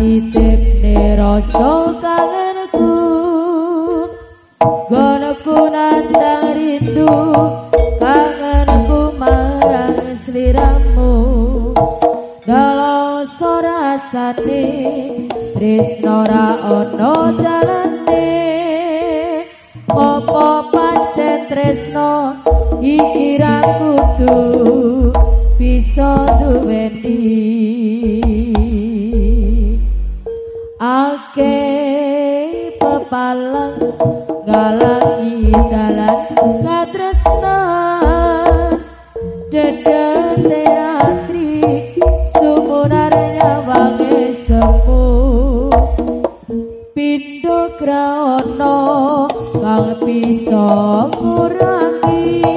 titip neroso kangenku Gonoku nandang rindu Kangenku marang sliramu. Dalam sora sati Trisnora ono dalane Opo pace tresno Ikiraku kudu Bisa duwene ake pepalang galangi dalan katresna dedete atri sumunarnya wangi semu pindo kraono kang bisa ngurangi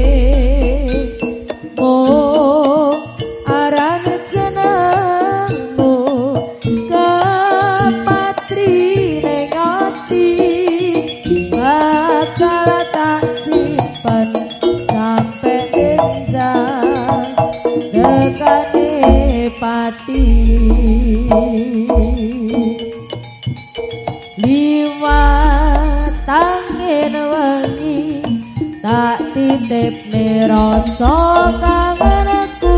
pati liwat tangen wengi tak titip rasa kangenku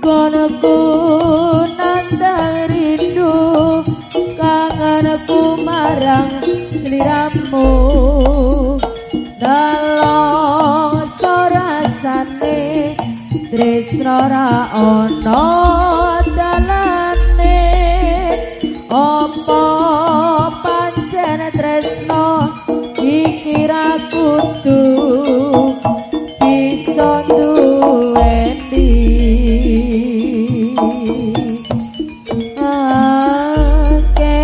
konoku nandang rindu kangenku marang sliramu tresno ra ono dalane? Opo pancen tresno? Iki ra kudu bisa duweni. Ake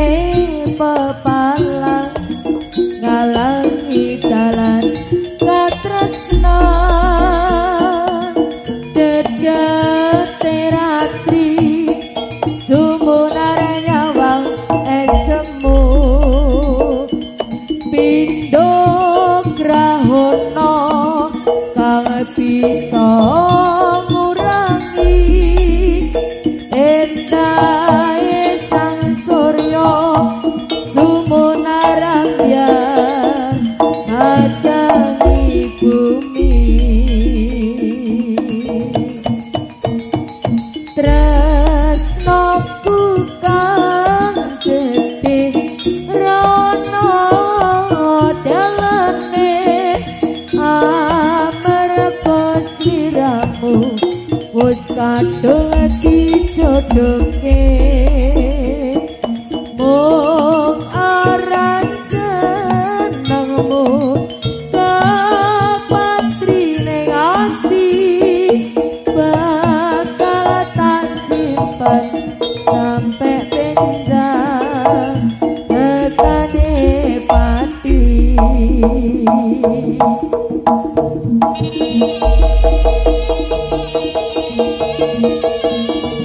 pepalang bisa wis kadung dijodohke